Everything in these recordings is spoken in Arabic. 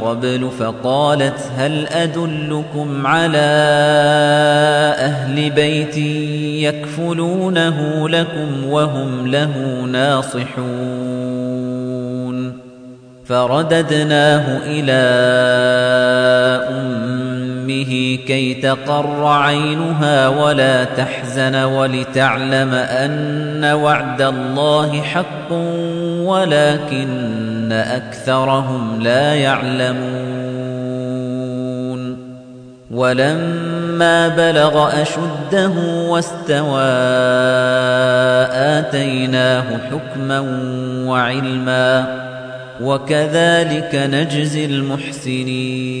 قبل فقالت هل أدلكم على أهل بيت يكفلونه لكم وهم له ناصحون فرددناه إلى أمة كي تقر عينها ولا تحزن ولتعلم أن وعد الله حق ولكن أكثرهم لا يعلمون. ولما بلغ أشده واستوى آتيناه حكما وعلما وكذلك نجزي المحسنين.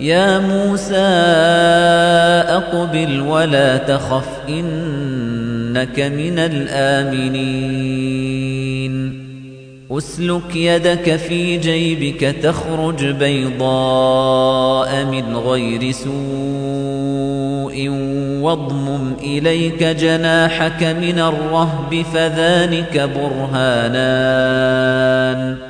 يَا مُوسَىٰ أَقْبِلْ وَلَا تَخَفْ إِنَّكَ مِنَ الْآمِنِينَ. أسلك يدك في جيبك تخرج بيضاء من غير سوء واضمم إليك جناحك من الرهب فذلك برهانان.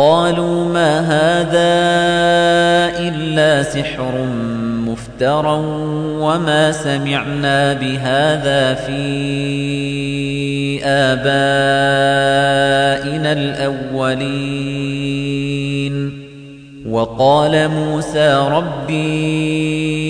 قالوا ما هذا إلا سحر مفترى وما سمعنا بهذا في آبائنا الأولين. وقال موسى ربي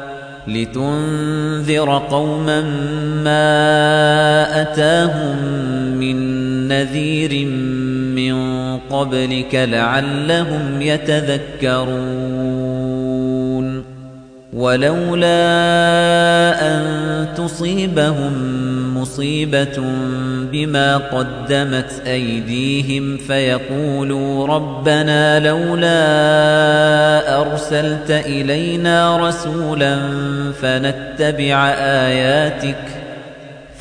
لتنذر قوما ما أتاهم من نذير من قبلك لعلهم يتذكرون. ولولا أن تصيبهم مصيبة بما قدمت أيديهم فيقولوا ربنا لولا أرسلت إلينا رسولا فنتبع آياتك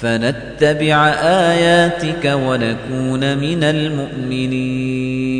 فنتبع آياتك ونكون من المؤمنين.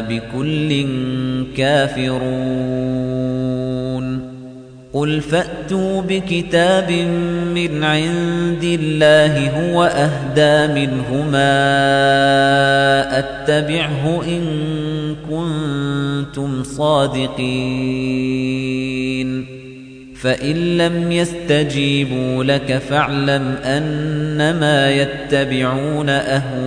بكل كافرون. قل فأتوا بكتاب من عند الله هو أهدى منهما أتبعه إن كنتم صادقين. فإن لم يستجيبوا لك فاعلم أنما يتبعون أهواءهم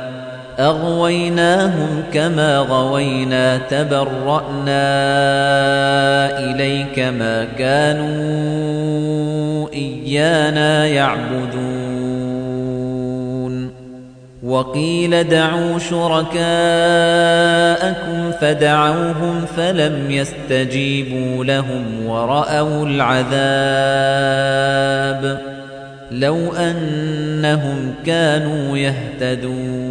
أغويناهم كما غوينا تبرأنا إليك ما كانوا إيانا يعبدون. وقيل دعوا شركاءكم فدعوهم فلم يستجيبوا لهم ورأوا العذاب. لو أنهم كانوا يهتدون.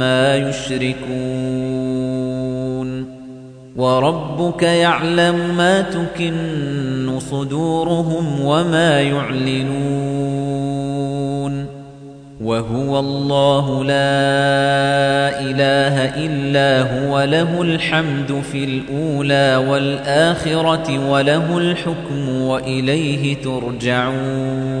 عما يشركون وربك يعلم ما تكن صدورهم وما يعلنون وهو الله لا إله إلا هو له الحمد في الأولى والآخرة وله الحكم وإليه ترجعون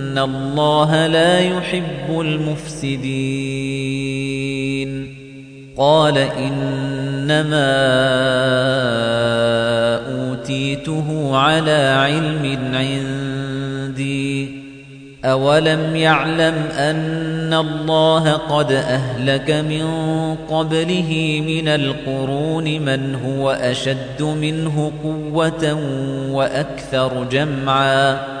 الله لا يحب المفسدين قال إنما أوتيته على علم عندي أَوَلَمْ يَعْلَمْ أَنَّ اللَّهَ قَدْ أَهْلَكَ مِن قَبْلِهِ مِنَ الْقُرُونِ مَنْ هُوَ أَشَدُّ مِنْهُ قُوَّةً وَأَكْثَرُ جَمْعًا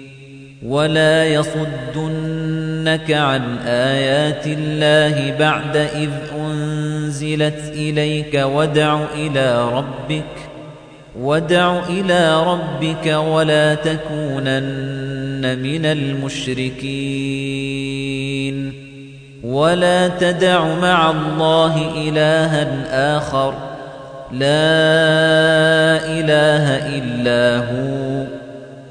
وَلَا يَصُدُّنَّكَ عَن آيَاتِ اللَّهِ بَعْدَ إِذْ أُنزِلَتْ إِلَيْكَ وَادْعُ إِلَىٰ رَبِّكَ وادع إلى ربك ولا تكونن من المشركين ولا تدع مع الله إلها آخر لا إله إلا هو